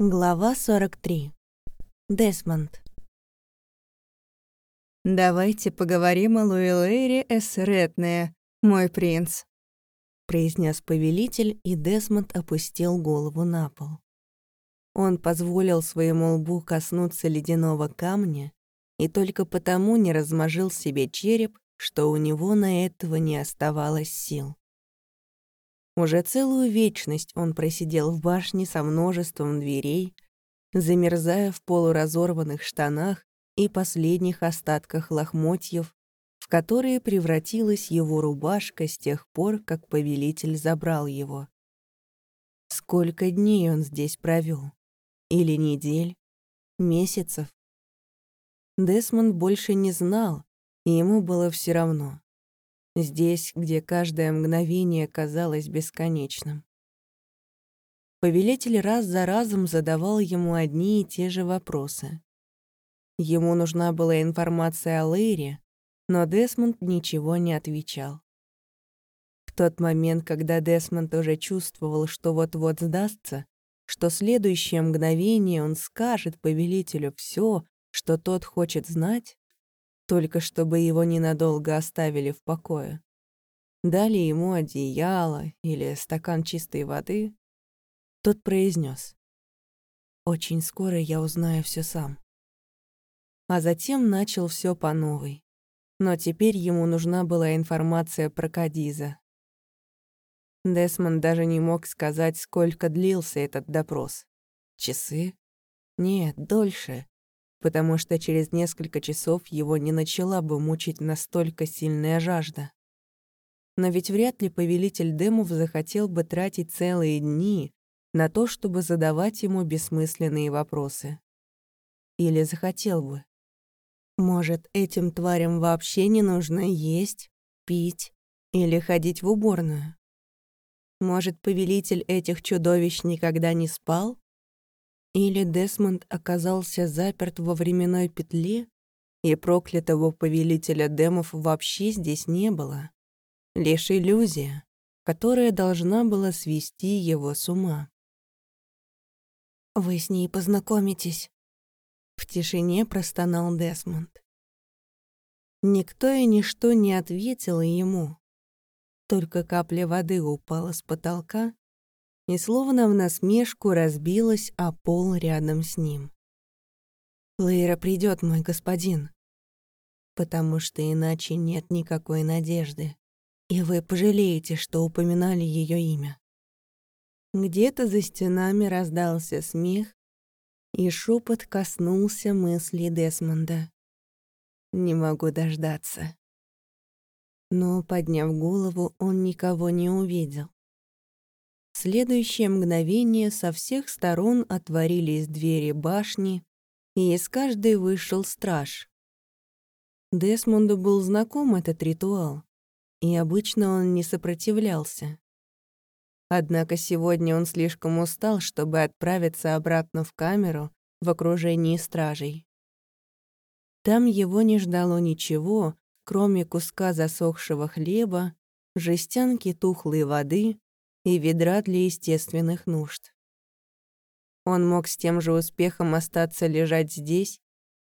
Глава 43. Десмонд. «Давайте поговорим о Луэлэйре Эсретне, мой принц», — произнес повелитель, и Десмонд опустил голову на пол. Он позволил своему лбу коснуться ледяного камня и только потому не размажил себе череп, что у него на этого не оставалось сил. Уже целую вечность он просидел в башне со множеством дверей, замерзая в полуразорванных штанах и последних остатках лохмотьев, в которые превратилась его рубашка с тех пор, как повелитель забрал его. Сколько дней он здесь провел? Или недель? Месяцев? Десмонд больше не знал, и ему было все равно здесь, где каждое мгновение казалось бесконечным. Повелитель раз за разом задавал ему одни и те же вопросы. Ему нужна была информация о Лейре, но Десмонд ничего не отвечал. В тот момент, когда Десмонд уже чувствовал, что вот-вот сдастся, что следующее мгновение он скажет повелителю все, что тот хочет знать, только чтобы его ненадолго оставили в покое. Дали ему одеяло или стакан чистой воды. Тот произнес: «Очень скоро я узнаю все сам». А затем начал все по новой. Но теперь ему нужна была информация про Кадиза. Десмонд даже не мог сказать, сколько длился этот допрос. Часы? Нет, дольше потому что через несколько часов его не начала бы мучить настолько сильная жажда. Но ведь вряд ли повелитель Демов захотел бы тратить целые дни на то, чтобы задавать ему бессмысленные вопросы. Или захотел бы. Может, этим тварям вообще не нужно есть, пить или ходить в уборную? Может, повелитель этих чудовищ никогда не спал или Десмонд оказался заперт во временной петле, и проклятого повелителя демов вообще здесь не было. Лишь иллюзия, которая должна была свести его с ума. «Вы с ней познакомитесь», — в тишине простонал Десмонд. Никто и ничто не ответило ему. Только капля воды упала с потолка и словно в насмешку разбилась о пол рядом с ним. «Лейра придет, мой господин, потому что иначе нет никакой надежды, и вы пожалеете, что упоминали ее имя». Где-то за стенами раздался смех, и шепот коснулся мысли Десмонда. «Не могу дождаться». Но, подняв голову, он никого не увидел следующее мгновение со всех сторон отворились двери башни, и из каждой вышел страж. Десмонду был знаком этот ритуал, и обычно он не сопротивлялся. Однако сегодня он слишком устал, чтобы отправиться обратно в камеру в окружении стражей. Там его не ждало ничего, кроме куска засохшего хлеба, жестянки тухлой воды и ведра для естественных нужд. Он мог с тем же успехом остаться лежать здесь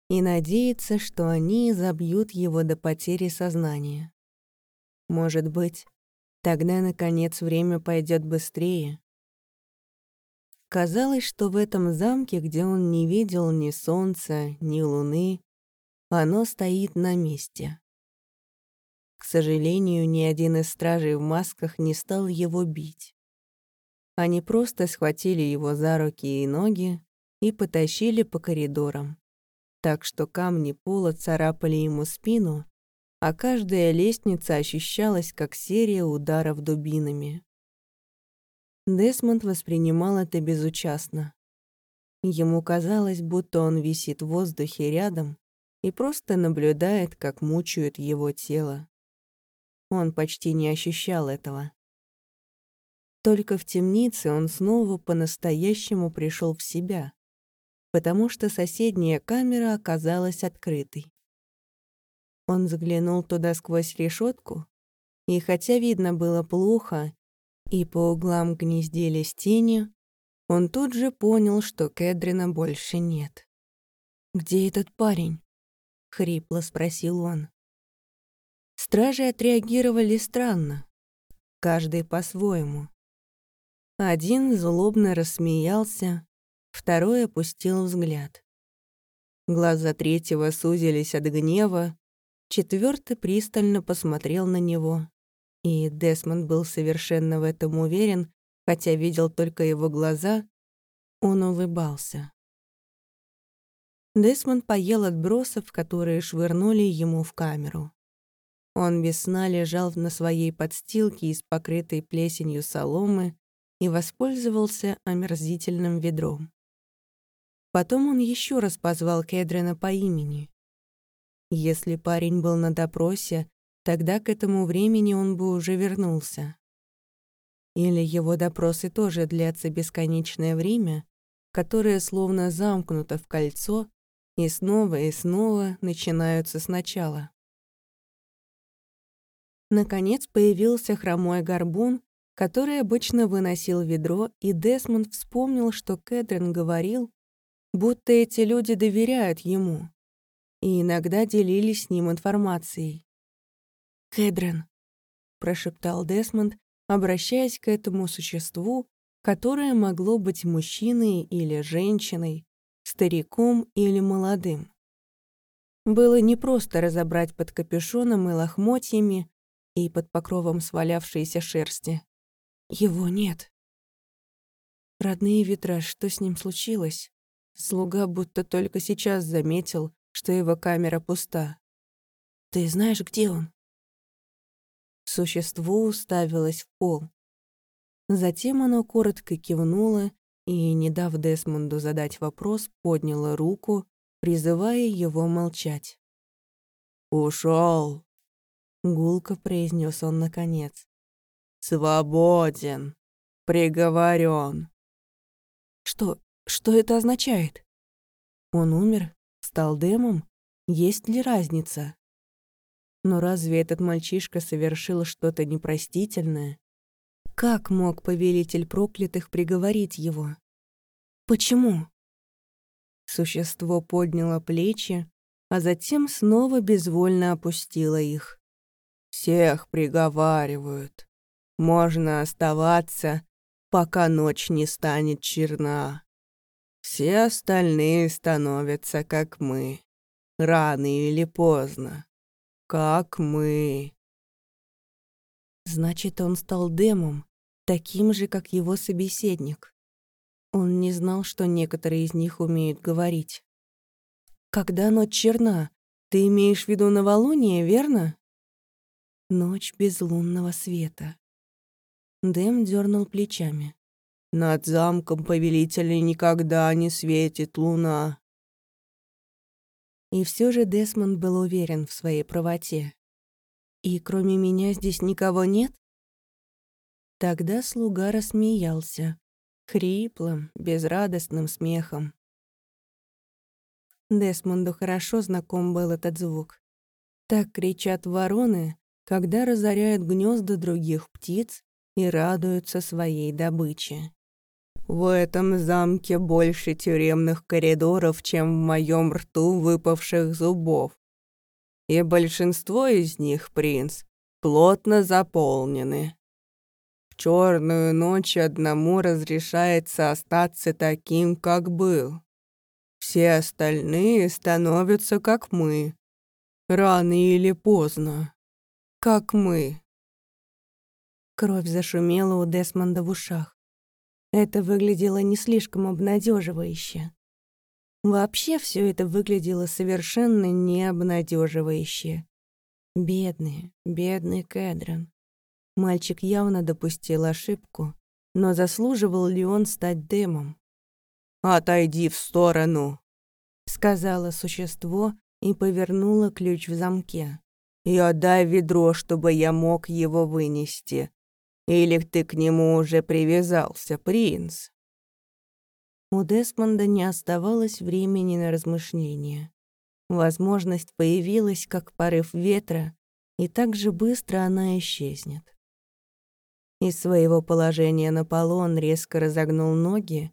и надеяться, что они забьют его до потери сознания. Может быть, тогда, наконец, время пойдет быстрее. Казалось, что в этом замке, где он не видел ни солнца, ни луны, оно стоит на месте. К сожалению, ни один из стражей в масках не стал его бить. Они просто схватили его за руки и ноги и потащили по коридорам, так что камни пола царапали ему спину, а каждая лестница ощущалась как серия ударов дубинами. Десмонд воспринимал это безучастно. Ему казалось, будто он висит в воздухе рядом и просто наблюдает, как мучают его тело. Он почти не ощущал этого. Только в темнице он снова по-настоящему пришел в себя, потому что соседняя камера оказалась открытой. Он заглянул туда сквозь решетку, и хотя видно было плохо, и по углам гнездились тени, он тут же понял, что Кэдрина больше нет. «Где этот парень?» — хрипло спросил он. Стражи отреагировали странно, каждый по-своему. Один злобно рассмеялся, второй опустил взгляд. Глаза третьего сузились от гнева, четвертый пристально посмотрел на него, и Десмонд был совершенно в этом уверен, хотя видел только его глаза, он улыбался. Десмонд поел отбросов, которые швырнули ему в камеру. Он без сна лежал на своей подстилке из покрытой плесенью соломы и воспользовался омерзительным ведром. Потом он еще раз позвал Кедрина по имени. Если парень был на допросе, тогда к этому времени он бы уже вернулся. Или его допросы тоже длятся бесконечное время, которое словно замкнуто в кольцо и снова и снова начинаются сначала. Наконец появился хромой горбун, который обычно выносил ведро, и Десмонд вспомнил, что Кэтрин говорил, будто эти люди доверяют ему и иногда делились с ним информацией. «Кэдрин», — прошептал Десмонд, обращаясь к этому существу, которое могло быть мужчиной или женщиной, стариком или молодым. Было непросто разобрать под капюшоном и лохмотьями, и под покровом свалявшейся шерсти. Его нет. Родные ветра, что с ним случилось? Слуга будто только сейчас заметил, что его камера пуста. «Ты знаешь, где он?» Существо уставилось в пол. Затем оно коротко кивнуло и, не дав Десмонду задать вопрос, подняло руку, призывая его молчать. «Ушел!» Гулко произнес он наконец. «Свободен! Приговорен!» «Что... что это означает?» «Он умер? Стал демом? Есть ли разница?» Но разве этот мальчишка совершил что-то непростительное? Как мог повелитель проклятых приговорить его? Почему? Существо подняло плечи, а затем снова безвольно опустило их. Всех приговаривают. Можно оставаться, пока ночь не станет черна. Все остальные становятся как мы. Рано или поздно. Как мы. Значит, он стал демом, таким же, как его собеседник. Он не знал, что некоторые из них умеют говорить. «Когда ночь черна, ты имеешь в виду новолуние, верно?» Ночь без лунного света. Дэм дернул плечами. «Над замком повелителя никогда не светит луна». И все же Десмонд был уверен в своей правоте. «И кроме меня здесь никого нет?» Тогда слуга рассмеялся, хриплым, безрадостным смехом. Десмонду хорошо знаком был этот звук. Так кричат вороны, когда разоряют гнезда других птиц и радуются своей добыче. В этом замке больше тюремных коридоров, чем в моем рту выпавших зубов. И большинство из них, принц, плотно заполнены. В черную ночь одному разрешается остаться таким, как был. Все остальные становятся как мы. Рано или поздно как мы». Кровь зашумела у Десмонда в ушах. Это выглядело не слишком обнадеживающе. Вообще все это выглядело совершенно необнадеживающе. Бедный, бедный Кэдрон. Мальчик явно допустил ошибку, но заслуживал ли он стать демом? «Отойди в сторону», — сказала существо и повернуло ключ в замке и отдай ведро, чтобы я мог его вынести. Или ты к нему уже привязался, принц?» У Десмонда не оставалось времени на размышления. Возможность появилась, как порыв ветра, и так же быстро она исчезнет. Из своего положения на полу он резко разогнул ноги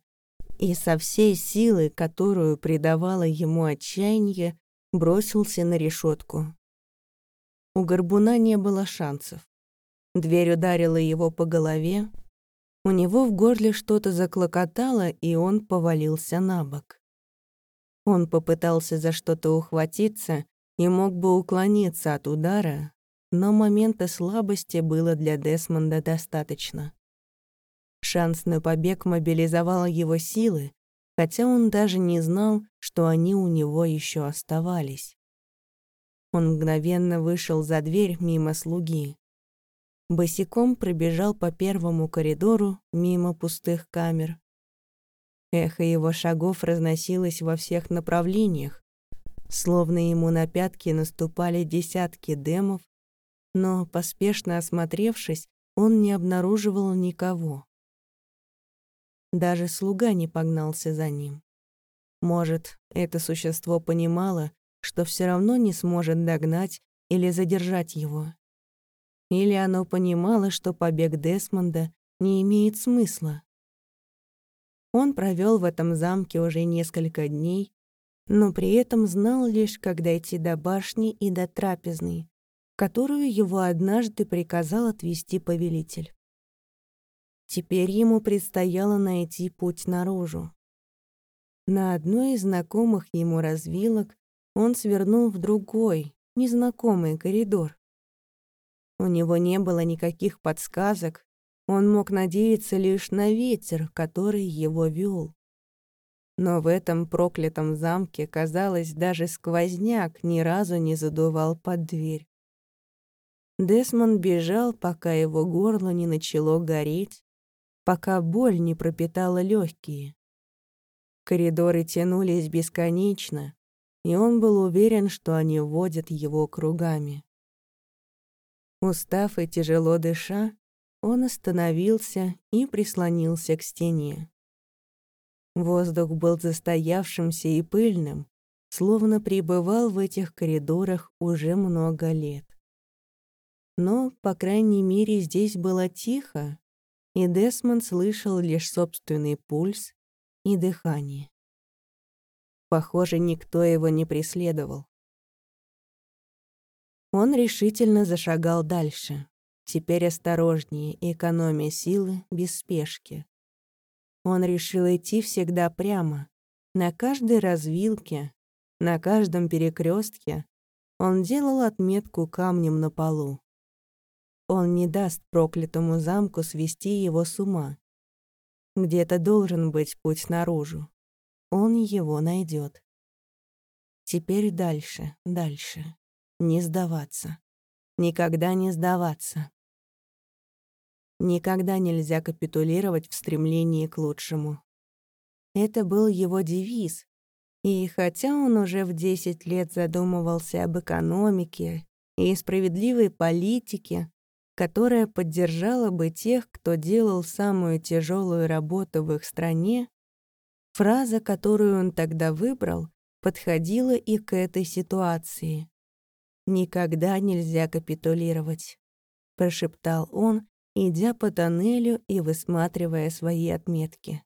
и со всей силы, которую придавало ему отчаяние, бросился на решетку. У горбуна не было шансов. Дверь ударила его по голове, у него в горле что-то заклокотало, и он повалился на бок. Он попытался за что-то ухватиться и мог бы уклониться от удара, но момента слабости было для Десмонда достаточно. Шанс на побег мобилизовал его силы, хотя он даже не знал, что они у него еще оставались. Он мгновенно вышел за дверь мимо слуги. Босиком пробежал по первому коридору мимо пустых камер. Эхо его шагов разносилось во всех направлениях, словно ему на пятки наступали десятки демов, но, поспешно осмотревшись, он не обнаруживал никого. Даже слуга не погнался за ним. Может, это существо понимало, что все равно не сможет догнать или задержать его. Или оно понимало, что побег Десмонда не имеет смысла. Он провел в этом замке уже несколько дней, но при этом знал лишь, как дойти до башни и до трапезной, которую его однажды приказал отвести повелитель. Теперь ему предстояло найти путь наружу. На одной из знакомых ему развилок он свернул в другой, незнакомый коридор. У него не было никаких подсказок, он мог надеяться лишь на ветер, который его вел. Но в этом проклятом замке, казалось, даже сквозняк ни разу не задувал под дверь. Десмонд бежал, пока его горло не начало гореть, пока боль не пропитала легкие. Коридоры тянулись бесконечно, и он был уверен, что они водят его кругами. Устав и тяжело дыша, он остановился и прислонился к стене. Воздух был застоявшимся и пыльным, словно пребывал в этих коридорах уже много лет. Но, по крайней мере, здесь было тихо, и Десмонд слышал лишь собственный пульс и дыхание. Похоже, никто его не преследовал. Он решительно зашагал дальше, теперь осторожнее, экономя силы без спешки. Он решил идти всегда прямо, на каждой развилке, на каждом перекрестке он делал отметку камнем на полу. Он не даст проклятому замку свести его с ума. Где-то должен быть путь наружу. Он его найдет. Теперь дальше, дальше. Не сдаваться. Никогда не сдаваться. Никогда нельзя капитулировать в стремлении к лучшему. Это был его девиз. И хотя он уже в 10 лет задумывался об экономике и справедливой политике, которая поддержала бы тех, кто делал самую тяжелую работу в их стране, фраза, которую он тогда выбрал, подходила и к этой ситуации. «Никогда нельзя капитулировать», — прошептал он, идя по тоннелю и высматривая свои отметки.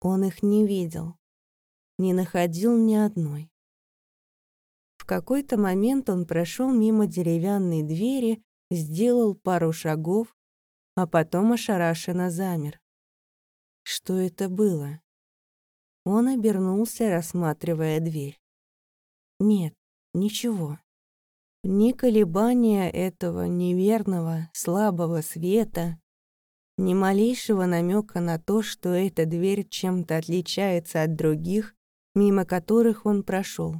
Он их не видел, не находил ни одной. В какой-то момент он прошел мимо деревянной двери, сделал пару шагов, а потом ошарашенно замер. Что это было? Он обернулся, рассматривая дверь. Нет, ничего. Ни колебания этого неверного, слабого света, ни малейшего намека на то, что эта дверь чем-то отличается от других, мимо которых он прошел.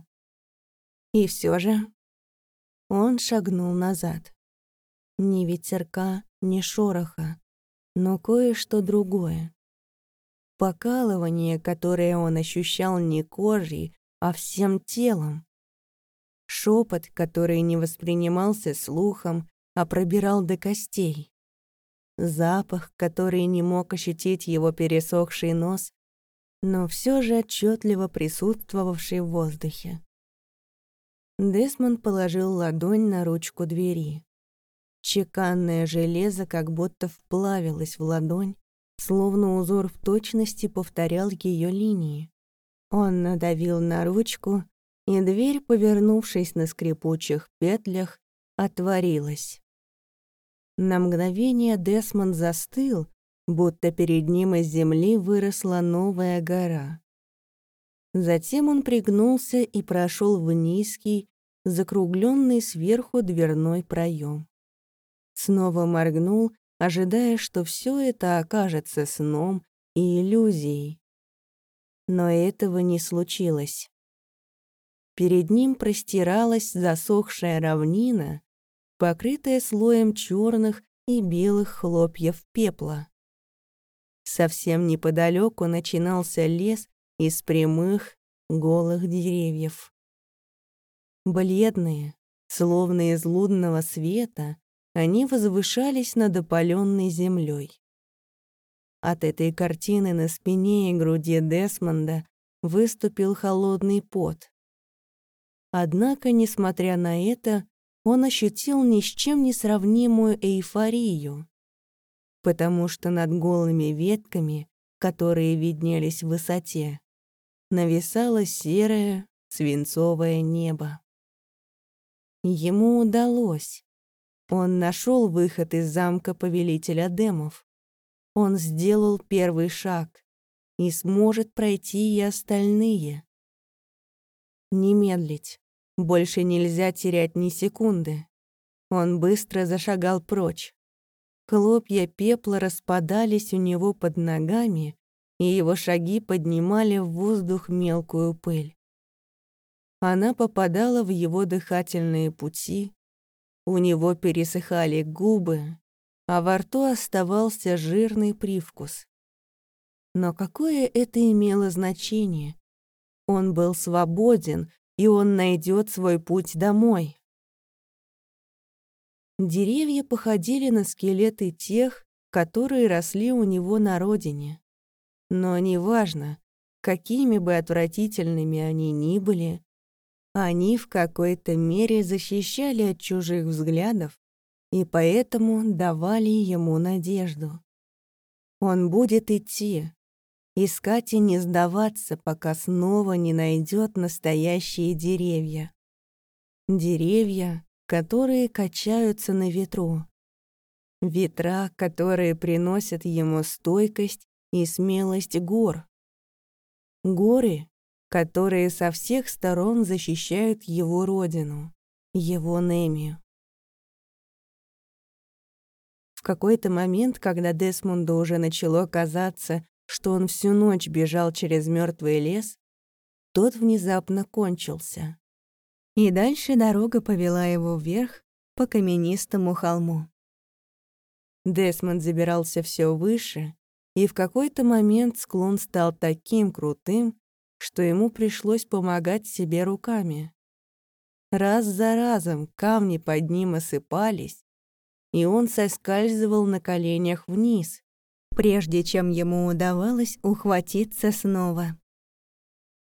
И все же он шагнул назад. Ни ветерка, ни шороха, но кое-что другое. Покалывание, которое он ощущал не кожей, а всем телом. Шепот, который не воспринимался слухом, а пробирал до костей. Запах, который не мог ощутить его пересохший нос, но все же отчетливо присутствовавший в воздухе. Десмонд положил ладонь на ручку двери. Чеканное железо как будто вплавилось в ладонь, словно узор в точности повторял ее линии. Он надавил на ручку, и дверь, повернувшись на скрипучих петлях, отворилась. На мгновение Десмонд застыл, будто перед ним из земли выросла новая гора. Затем он пригнулся и прошел в низкий, закругленный сверху дверной проем. Снова моргнул, ожидая, что все это окажется сном и иллюзией. Но этого не случилось. Перед ним простиралась засохшая равнина, покрытая слоем черных и белых хлопьев пепла. Совсем неподалеку начинался лес из прямых, голых деревьев. Бледные, словно из лунного света, они возвышались над опаленной землей. От этой картины на спине и груди Десмонда выступил холодный пот. Однако, несмотря на это, он ощутил ни с чем не сравнимую эйфорию, потому что над голыми ветками, которые виднелись в высоте, нависало серое свинцовое небо. Ему удалось. Он нашел выход из замка повелителя демов. Он сделал первый шаг и сможет пройти и остальные. Не медлить. Больше нельзя терять ни секунды. Он быстро зашагал прочь. Хлопья пепла распадались у него под ногами, и его шаги поднимали в воздух мелкую пыль. Она попадала в его дыхательные пути, у него пересыхали губы, а во рту оставался жирный привкус. Но какое это имело значение? Он был свободен, и он найдет свой путь домой. Деревья походили на скелеты тех, которые росли у него на родине. Но неважно, какими бы отвратительными они ни были, они в какой-то мере защищали от чужих взглядов и поэтому давали ему надежду. Он будет идти, искать и не сдаваться, пока снова не найдет настоящие деревья. Деревья, которые качаются на ветру. Ветра, которые приносят ему стойкость и смелость гор. Горы, которые со всех сторон защищают его родину, его Немию. В какой-то момент, когда Десмунду уже начало казаться, что он всю ночь бежал через мертвый лес, тот внезапно кончился. И дальше дорога повела его вверх по каменистому холму. Десмонд забирался все выше, и в какой-то момент склон стал таким крутым, что ему пришлось помогать себе руками. Раз за разом камни под ним осыпались, и он соскальзывал на коленях вниз, прежде чем ему удавалось ухватиться снова.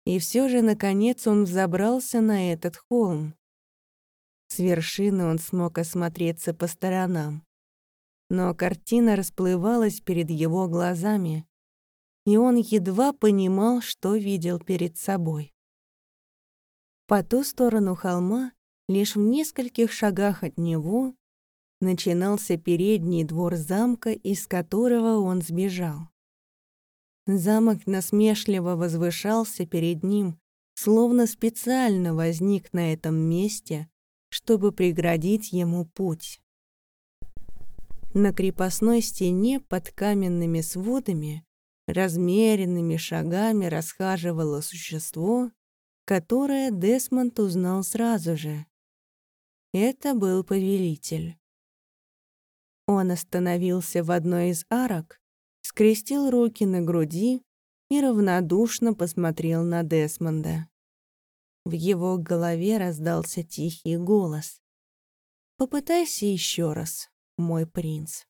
И все же, наконец, он взобрался на этот холм. С вершины он смог осмотреться по сторонам. Но картина расплывалась перед его глазами, и он едва понимал, что видел перед собой. По ту сторону холма, лишь в нескольких шагах от него, начинался передний двор замка, из которого он сбежал. Замок насмешливо возвышался перед ним, словно специально возник на этом месте, чтобы преградить ему путь. На крепостной стене под каменными сводами размеренными шагами расхаживало существо, которое Десмонд узнал сразу же. Это был повелитель. Он остановился в одной из арок, скрестил руки на груди и равнодушно посмотрел на Десмонда. В его голове раздался тихий голос. «Попытайся еще раз, мой принц».